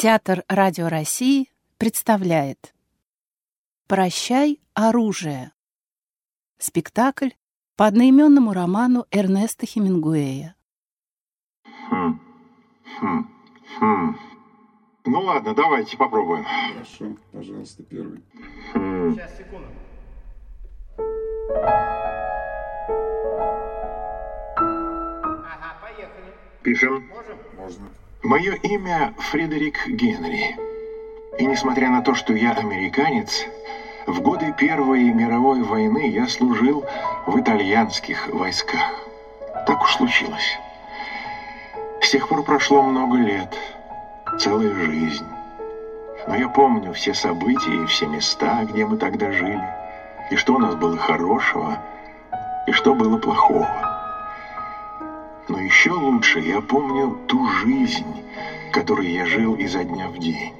Театр Радио России представляет «Прощай, оружие» Спектакль по одноименному роману Эрнеста Хемингуэя. Хм. Хм. Хм. Ну ладно, давайте попробуем. Хорошо, пожалуйста, первый. Хм. Сейчас, секунду. Ага, поехали. Пишем. Можем? Можно. Мое имя Фредерик Генри. И несмотря на то, что я американец, в годы Первой мировой войны я служил в итальянских войсках. Так уж случилось. С тех пор прошло много лет, целая жизнь. Но я помню все события и все места, где мы тогда жили, и что у нас было хорошего, и что было плохого. Но еще лучше я помню ту жизнь, которой я жил изо дня в день.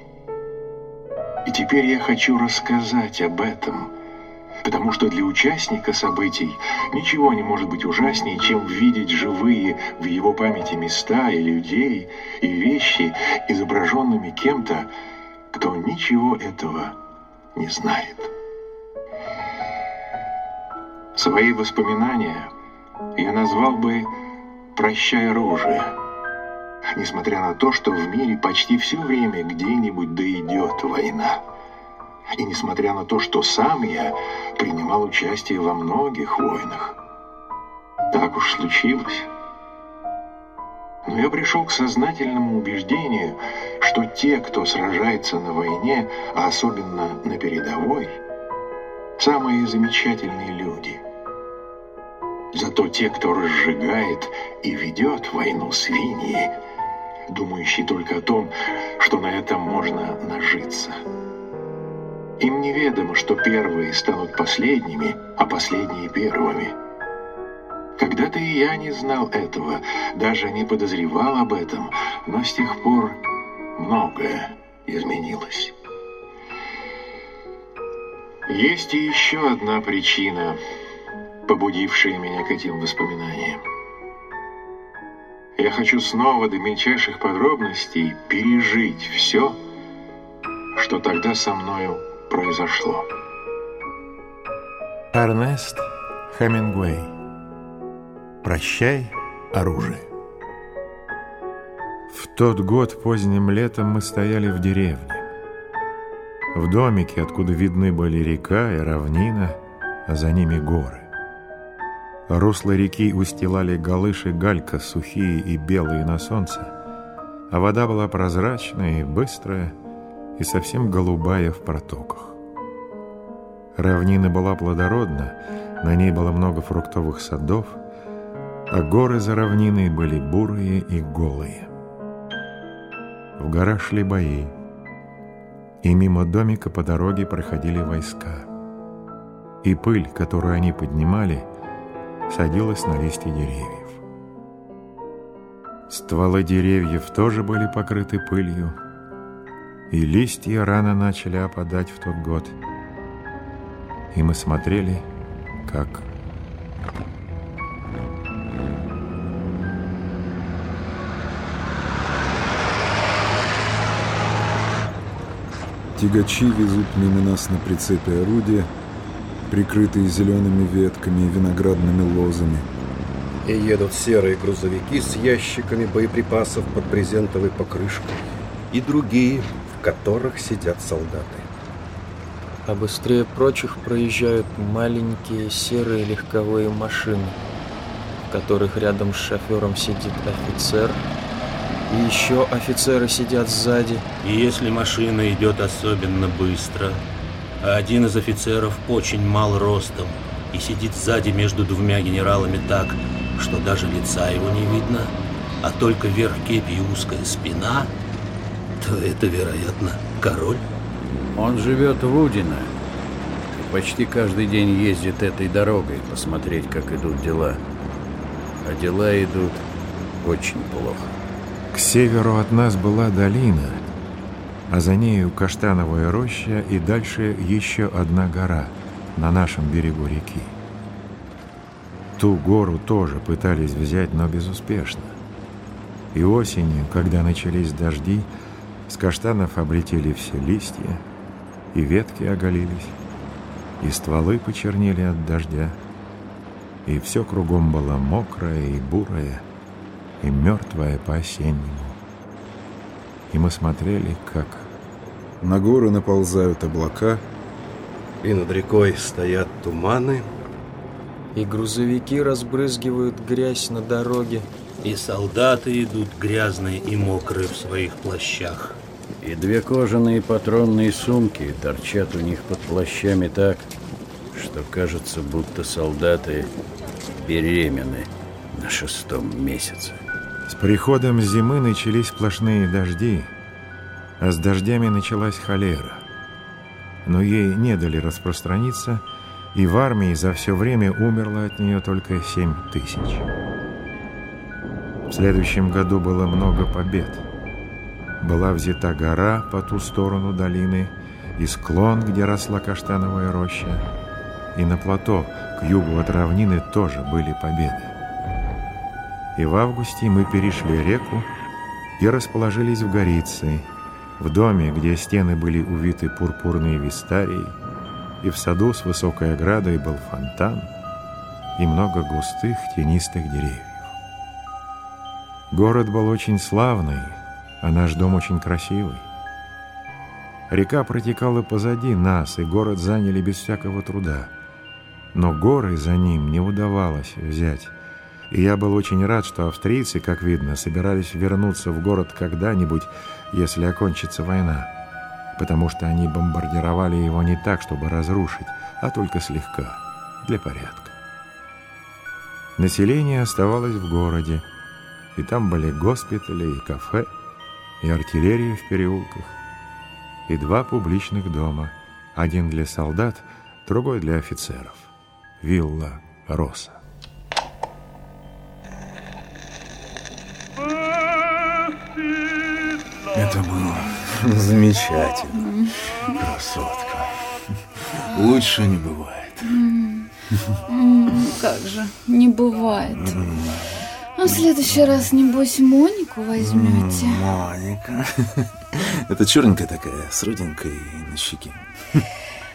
И теперь я хочу рассказать об этом, потому что для участника событий ничего не может быть ужаснее, чем видеть живые в его памяти места и людей, и вещи, изображенными кем-то, кто ничего этого не знает. Свои воспоминания я назвал бы «Прощай оружие», несмотря на то, что в мире почти все время где-нибудь да война. И несмотря на то, что сам я принимал участие во многих войнах. Так уж случилось. Но я пришел к сознательному убеждению, что те, кто сражается на войне, а особенно на передовой, самые замечательные люди. Зато те, кто разжигает и ведет войну свиньи, думающие только о том, что на этом можно нажиться. Им неведомо, что первые станут последними, а последние первыми. Когда-то и я не знал этого, даже не подозревал об этом, но с тех пор многое изменилось. Есть и еще одна причина, побудившая меня к этим воспоминаниям. Я хочу снова до мельчайших подробностей пережить все, что тогда со мною произошло. Эрнест Хемингуэй «Прощай, оружие». В тот год поздним летом мы стояли в деревне. В домике, откуда видны были река и равнина, а за ними горы. Русло реки устилали галыши галька, сухие и белые на солнце, а вода была прозрачная и быстрая, и совсем голубая в протоках. Равнина была плодородна, на ней было много фруктовых садов, а горы за равниной были бурые и голые. В горах шли бои, и мимо домика по дороге проходили войска. И пыль, которую они поднимали, садилась на листья деревьев. Стволы деревьев тоже были покрыты пылью, и листья рано начали опадать в тот год. И мы смотрели, как Тягачи везут мимо нас на прицепе орудия, прикрытые зелеными ветками и виноградными лозами. И едут серые грузовики с ящиками боеприпасов под брезентовой покрышкой. И другие, в которых сидят солдаты. А быстрее прочих проезжают маленькие серые легковые машины, в которых рядом с шофером сидит офицер, и еще офицеры сидят сзади. И если машина идет особенно быстро, а один из офицеров очень мал ростом и сидит сзади между двумя генералами так, что даже лица его не видно, а только верх кепи и узкая спина, то это, вероятно, король. Он живет в Удино и почти каждый день ездит этой дорогой посмотреть, как идут дела. А дела идут очень плохо. К северу от нас была долина, а за нею каштановая роща и дальше еще одна гора на нашем берегу реки. Ту гору тоже пытались взять, но безуспешно. И осенью, когда начались дожди, С каштанов облетели все листья, и ветки оголились, и стволы почернели от дождя, и все кругом было мокрое и бурое, и мертвое по-осеннему. И мы смотрели, как... На горы наползают облака, И над рекой стоят туманы, И грузовики разбрызгивают грязь на дороге. И солдаты идут грязные и мокрые в своих плащах. И две кожаные патронные сумки торчат у них под плащами так, что кажется, будто солдаты беременны на шестом месяце. С приходом зимы начались сплошные дожди, а с дождями началась холера. Но ей не дали распространиться, и в армии за все время умерло от нее только семь тысяч. В следующем году было много побед. Была взята гора по ту сторону долины и склон, где росла каштановая роща. И на плато к югу от равнины тоже были победы. И в августе мы перешли реку и расположились в Горице, в доме, где стены были увиты пурпурной вистарией, и в саду с высокой оградой был фонтан и много густых тенистых деревьев. Город был очень славный, а наш дом очень красивый. Река протекала позади нас, и город заняли без всякого труда. Но горы за ним не удавалось взять. И я был очень рад, что австрийцы, как видно, собирались вернуться в город когда-нибудь, если окончится война. Потому что они бомбардировали его не так, чтобы разрушить, а только слегка, для порядка. Население оставалось в городе, и там были госпитали и кафе, и артиллерия в переулках, и два публичных дома, один для солдат, другой для офицеров. Вилла Роса. Это было замечательно, красотка. Лучше не бывает. Как же, не бывает. А в следующий раз, небось, Монику возьмете. Моника. Это черненькая такая, с родинкой на щеке.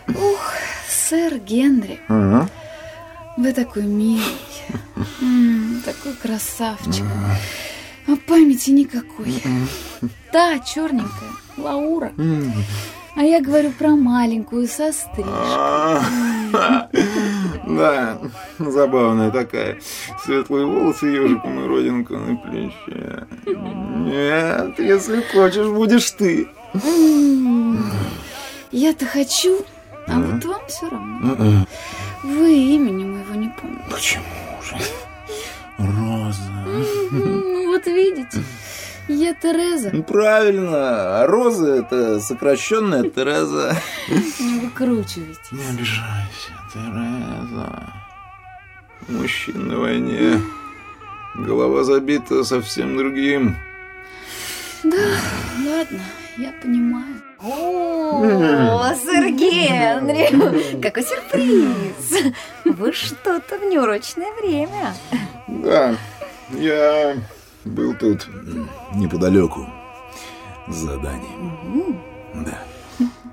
Ух, сэр Генри, Ага. вы такой милый. Такой красавчик. А памяти никакой. Да, черненькая, Лаура. А я говорю про маленькую со стрижкой. Да, забавная такая. Светлые волосы, ежиком и родинка на плече. Нет, если хочешь, будешь ты. М, Я-то хочу, а вот вам все равно. Вы имени моего не помните. Почему же? Ну, Правильно, а Роза это сокращенная Тереза. Не выкручивайтесь. Не обижайся, Тереза. Мужчин на войне. Голова забита совсем другим. Да, ладно, я понимаю. О, сэр Генри, какой сюрприз! Вы что-то в неурочное время. Да, я был тут неподалеку заданием. Да.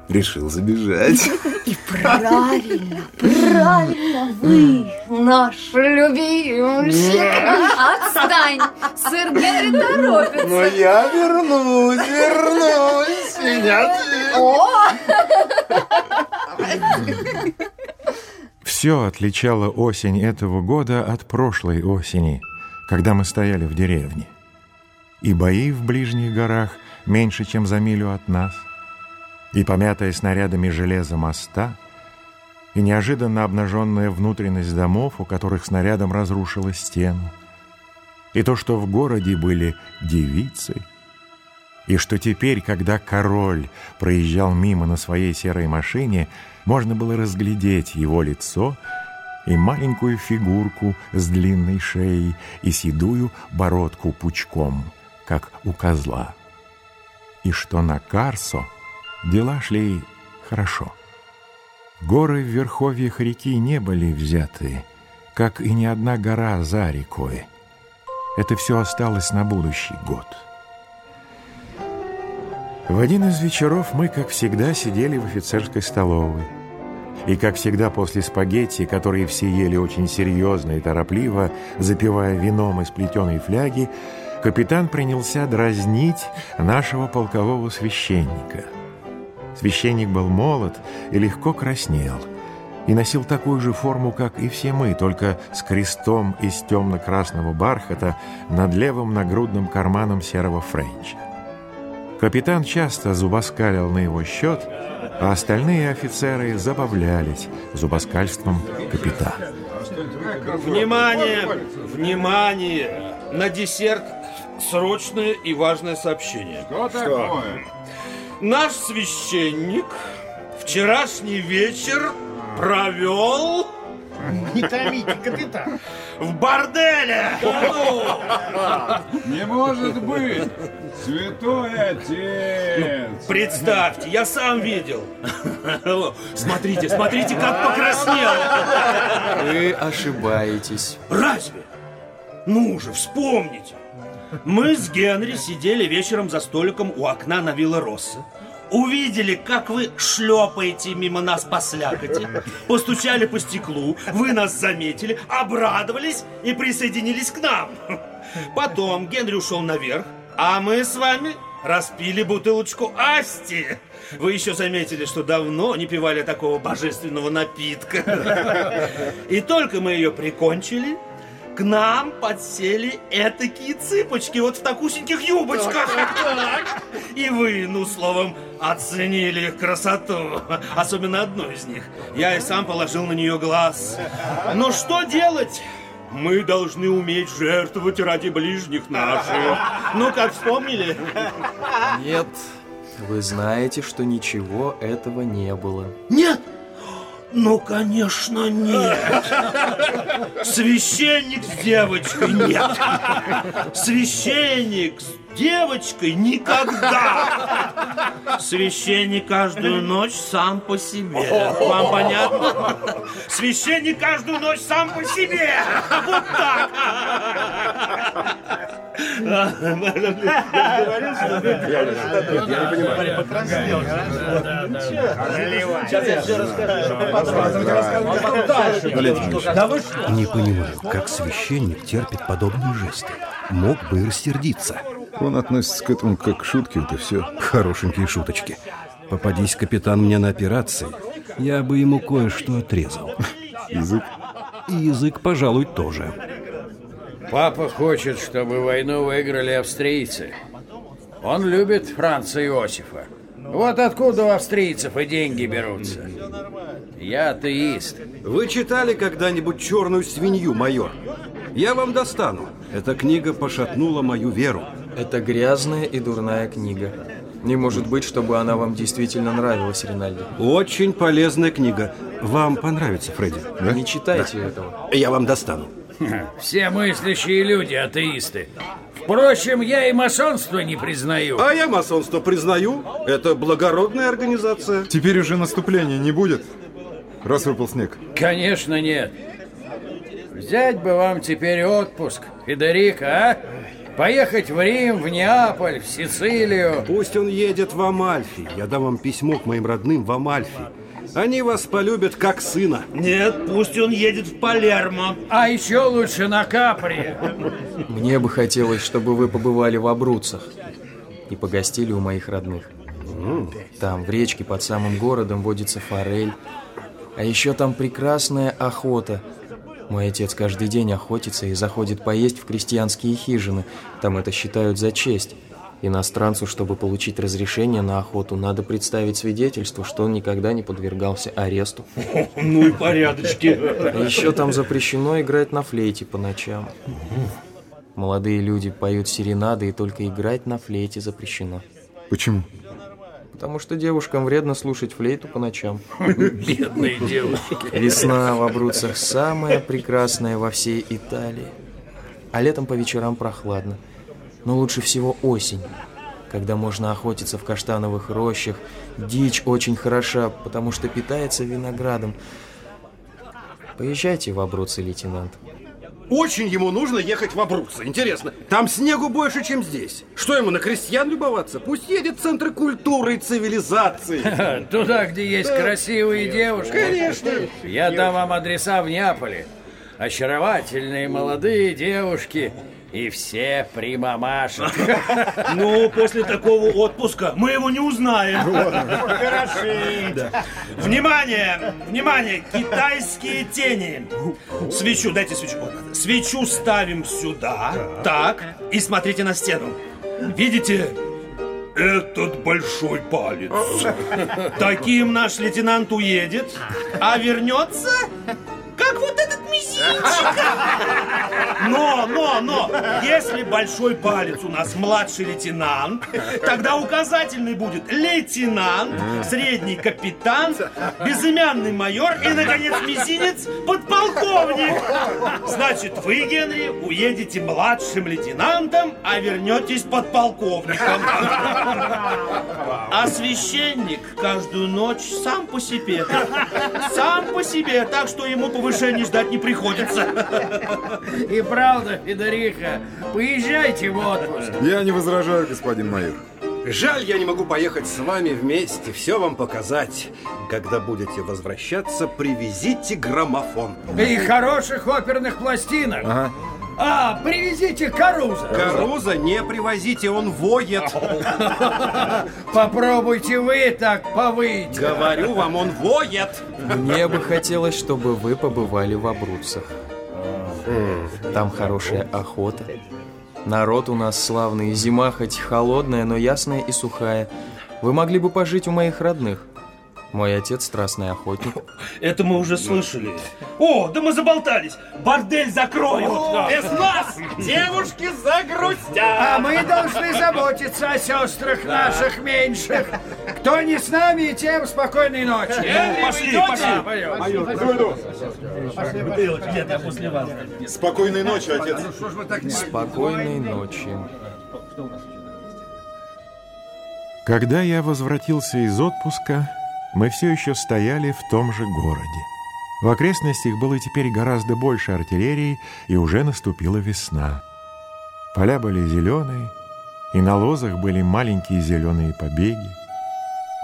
Решил забежать. И правильно, правильно, вы наш любимчик. Отстань, сэр Генри торопится. Но я вернусь, вернусь. Меня О, Все отличало осень этого года от прошлой осени, когда мы стояли в деревне. И бои в ближних горах меньше, чем за милю от нас, и помятая снарядами железо моста, и неожиданно обнаженная внутренность домов, у которых снарядом разрушила стену, и то, что в городе были девицы, и что теперь, когда король проезжал мимо на своей серой машине, можно было разглядеть его лицо и маленькую фигурку с длинной шеей и седую бородку пучком, как у козла. И что на Карсо дела шли хорошо. Горы в верховьях реки не были взяты, как и ни одна гора за рекой. Это все осталось на будущий год. В один из вечеров мы, как всегда, сидели в офицерской столовой. И, как всегда, после спагетти, которые все ели очень серьезно и торопливо, запивая вином из плетеной фляги, капитан принялся дразнить нашего полкового священника. Священник был молод и легко краснел, и носил такую же форму, как и все мы, только с крестом из темно-красного бархата над левым нагрудным карманом серого френча. Капитан часто зубоскалил на его счет, а остальные офицеры забавлялись зубоскальством капитана. Внимание! Внимание! На десерт срочное и важное сообщение. Что такое? Наш священник вчерашний вечер провел... Не томите, капитан. В борделе! Не может быть! Святой отец! Представьте, я сам видел. Смотрите, смотрите, как покраснел. Вы ошибаетесь. Разве? Ну же, вспомните. Мы с Генри сидели вечером за столиком у окна на Вилла Росса. Увидели, как вы шлепаете мимо нас по слякоти, постучали по стеклу, вы нас заметили, обрадовались и присоединились к нам. Потом Генри ушел наверх, а мы с вами распили бутылочку Асти. Вы еще заметили, что давно не пивали такого божественного напитка. И только мы ее прикончили, к нам подсели этакие цыпочки вот в такусеньких юбочках. И вы, ну, словом, оценили их красоту. Особенно одну из них. Я и сам положил на нее глаз. Но что делать? Мы должны уметь жертвовать ради ближних наших. Ну, как вспомнили? Нет, вы знаете, что ничего этого не было. Нет? Ну, конечно, нет. Священник с девочкой нет. Священник с девочкой никогда. Священник каждую ночь сам по себе. Вам понятно? Священник каждую ночь сам по себе. Вот так. Не понимаю, как священник терпит подобные жесты. Мог бы и рассердиться. Он относится к этому как к шутке, вот и все. Хорошенькие шуточки. Попадись капитан мне на операции, я бы ему кое-что отрезал. Язык? И язык, пожалуй, тоже. Папа хочет, чтобы войну выиграли австрийцы. Он любит Франца Иосифа. Вот откуда у австрийцев и деньги берутся. Я атеист. Вы читали когда-нибудь «Черную свинью», майор? Я вам достану. Эта книга пошатнула мою веру. Это грязная и дурная книга. Не может быть, чтобы она вам действительно нравилась, Ринальди. Очень полезная книга. Вам понравится, Фредди. Не читайте этого. Я вам достану. Все мыслящие люди атеисты. Впрочем, я и масонство не признаю. А я масонство признаю. Это благородная организация. Теперь уже наступления не будет, раз выпал снег. Конечно, нет. Взять бы вам теперь отпуск, Федерико, а? Поехать в Рим, в Неаполь, в Сицилию. Пусть он едет в Амальфи. Я дам вам письмо к моим родным в Амальфи. Они вас полюбят как сына. Нет, пусть он едет в Палермо. А еще лучше на Капри. Мне бы хотелось, чтобы вы побывали в Абруцах и погостили у моих родных. Там, в речке под самым городом, водится форель. А еще там прекрасная охота. Мой отец каждый день охотится и заходит поесть в крестьянские хижины. Там это считают за честь. Иностранцу, чтобы получить разрешение на охоту, надо представить свидетельство, что он никогда не подвергался аресту. Ну и порядочки. А еще там запрещено играть на флейте по ночам. Молодые люди поют серенады, и только играть на флейте запрещено. Почему? Потому что девушкам вредно слушать флейту по ночам. Бедные девушки. Весна в Абруцах самая прекрасная во всей Италии. А летом по вечерам прохладно. Но лучше всего осень, когда можно охотиться в каштановых рощах. Дичь очень хороша, потому что питается виноградом. Поезжайте в Абруцы, лейтенант. Очень ему нужно ехать в Абруццо. Интересно, там снегу больше, чем здесь. Что ему, на крестьян любоваться? Пусть едет в центры культуры и цивилизации. Туда, где есть Да. красивые девушки. Конечно. Я дам вам адреса в Неаполе. Очаровательные молодые девушки. И все при мамашах. Ну, после такого отпуска мы его не узнаем. Хороши. Внимание! Внимание! Китайские тени. Свечу, дайте свечу. Свечу ставим сюда. Так. И смотрите на стену. Видите? Этот большой палец. Таким наш лейтенант уедет, а вернется, как вот этот мизинчик. Но, но, но, если большой палец у нас младший лейтенант, тогда указательный будет лейтенант, средний капитан, безымянный майор и, наконец, мизинец подполковник. Значит, вы, Генри, уедете младшим лейтенантом, а вернетесь подполковником. А священник каждую ночь сам по себе. Сам по себе, так что ему повышения ждать не приходится. И правда, Федориха, поезжайте в отпуск. Я не возражаю, господин майор. Жаль, я не могу поехать с вами вместе, все вам показать. Когда будете возвращаться, привезите граммофон. И хороших оперных пластинок. Ага. А, привезите Каруза. Каруза не привозите, он воет. Попробуйте вы так повыть. Говорю вам, он воет. Мне бы хотелось, чтобы вы побывали в Там хорошая охота. Народ у нас славный, зима хоть холодная, но ясная и сухая. Вы могли бы пожить у моих родных. Мой отец страстный охотник. Это мы уже слышали. О, да мы заболтались. Бордель закроют. Без нас девушки загрустят. А мы должны заботиться о сестрах наших меньших. Кто не с нами, тем спокойной ночи. Ну, пошли, пошли. Да, пойдем. Нет, я после вас. Спокойной ночи, отец. Спокойной ночи. Когда я возвратился из отпуска, мы все еще стояли в том же городе. В окрестностях было теперь гораздо больше артиллерии, и уже наступила весна. Поля были зеленые, и на лозах были маленькие зеленые побеги.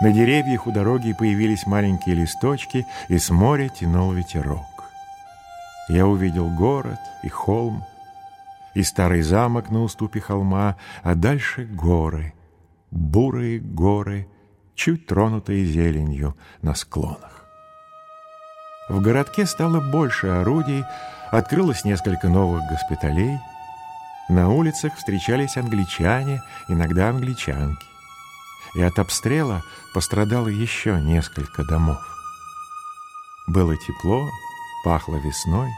На деревьях у дороги появились маленькие листочки, и с моря тянул ветерок. Я увидел город и холм, и старый замок на уступе холма, а дальше горы, бурые горы, чуть тронутые зеленью на склонах. В городке стало больше орудий, открылось несколько новых госпиталей. На улицах встречались англичане, иногда англичанки. И от обстрела пострадало еще несколько домов. Было тепло, пахло весной.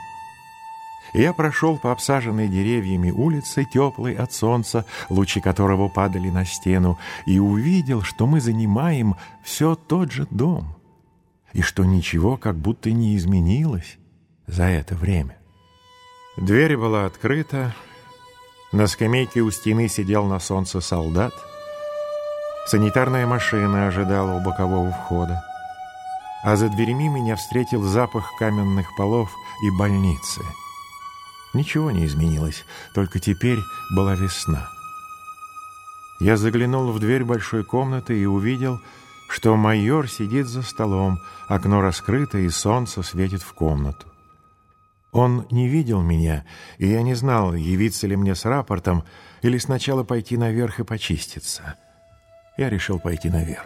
Я прошел по обсаженной деревьями улице, теплой от солнца, лучи которого падали на стену, и увидел, что мы занимаем все тот же дом, и что ничего как будто не изменилось за это время. Дверь была открыта, на скамейке у стены сидел на солнце солдат, санитарная машина ожидала у бокового входа, а за дверьми меня встретил запах каменных полов и больницы — Ничего не изменилось, только теперь была весна. Я заглянул в дверь большой комнаты и увидел, что майор сидит за столом, окно раскрыто и солнце светит в комнату. Он не видел меня, и я не знал, явиться ли мне с рапортом или сначала пойти наверх и почиститься. Я решил пойти наверх.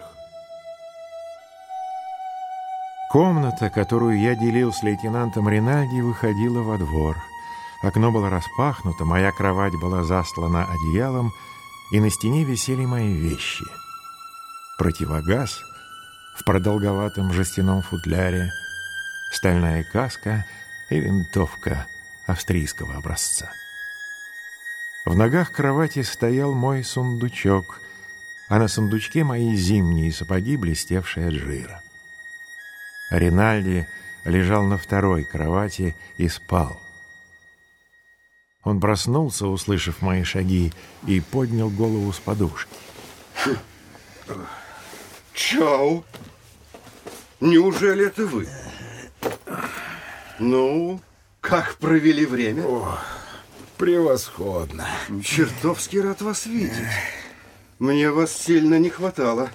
Комната, которую я делил с лейтенантом Ринальди, выходила во двор — Окно было распахнуто, моя кровать была застлана одеялом, и на стене висели мои вещи. Противогаз в продолговатом жестяном футляре, стальная каска и винтовка австрийского образца. В ногах кровати стоял мой сундучок, а на сундучке мои зимние сапоги, блестевшие от жира. Ринальди лежал на второй кровати и спал. Он проснулся, услышав мои шаги, и поднял голову с подушки. Чау. Неужели это вы? Ну, Как провели время? О, превосходно. Чертовски рад вас видеть. Мне вас сильно не хватало.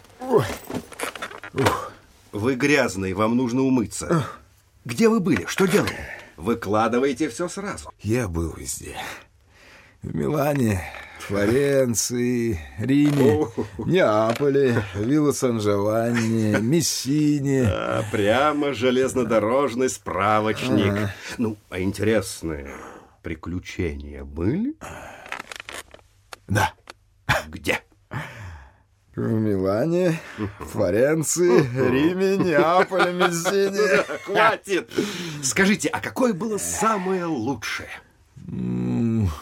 Вы грязный, вам нужно умыться. Где вы были? Что делали? Выкладывайте все сразу. Я был везде. В Милане, Флоренции, Риме, Неаполе, Вилла Сан-Джованни, Мессине. А, прямо железнодорожный справочник. Ага. Ну, а интересные приключения были? Да. Где? В Милане, Флоренции, Риме, Неаполе, Мессине. Хватит! Скажите, а какое было самое лучшее? В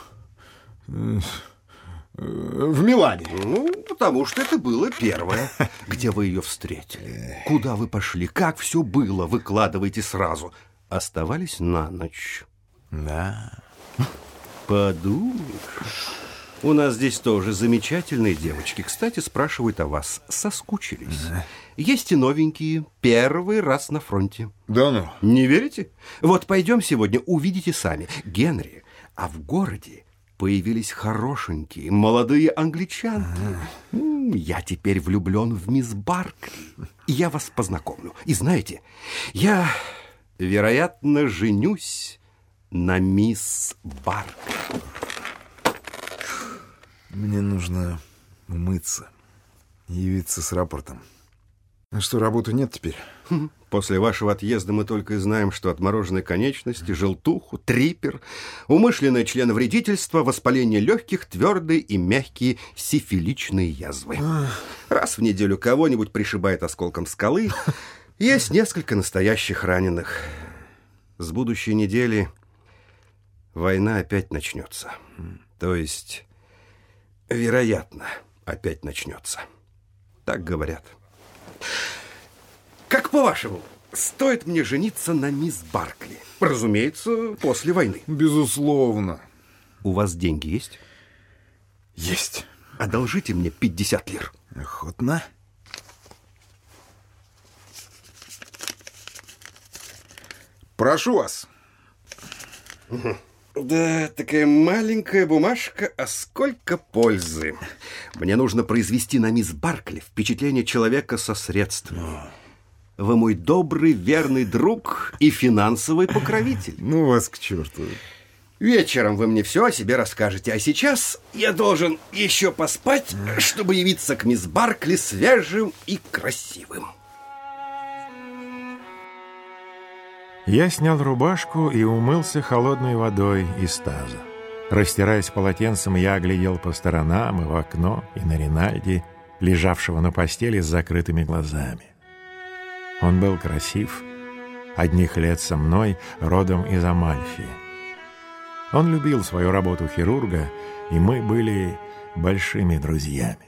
Милане. Ну, потому что это было первое. Где вы ее встретили? Куда вы пошли? Как все было? Выкладывайте сразу. Оставались на ночь. Да. Подумаешь. У нас здесь тоже замечательные девочки. Кстати, спрашивают о вас. Соскучились. Есть и новенькие. Первый раз на фронте. Да ну? Не верите? Вот пойдем сегодня, увидите сами. Генри, а в городе появились хорошенькие, молодые англичанки. М, Я теперь влюблен в мисс Баркли. Я вас познакомлю. И знаете, я, вероятно, женюсь на мисс Баркли. Мне нужно умыться. Явиться с рапортом. А что, работы нет теперь? После вашего отъезда мы только и знаем, что отмороженные конечности, желтуху, трипер, умышленное членовредительство, воспаление легких, твердые и мягкие сифиличные язвы. Раз в неделю кого-нибудь пришибает осколком скалы, есть несколько настоящих раненых. С будущей недели война опять начнется. То есть, вероятно, опять начнется. Так говорят. Как по-вашему, стоит мне жениться на мисс Баркли? Разумеется, после войны. Безусловно. У вас деньги есть? Есть. Одолжите мне 50 лир. Охотно. Прошу вас. Да, такая маленькая бумажка, а сколько пользы. Мне нужно произвести на мисс Баркли впечатление человека со средствами. Вы мой добрый, верный друг и финансовый покровитель. Ну вас к черту. Вечером вы мне все о себе расскажете, а сейчас я должен еще поспать, чтобы явиться к мисс Баркли свежим и красивым. Я снял рубашку и умылся холодной водой из таза. Растираясь полотенцем, я оглядел по сторонам и в окно, и на Ринальди, лежавшего на постели с закрытыми глазами. Он был красив, одних лет со мной, родом из Амальфи. Он любил свою работу хирурга, и мы были большими друзьями.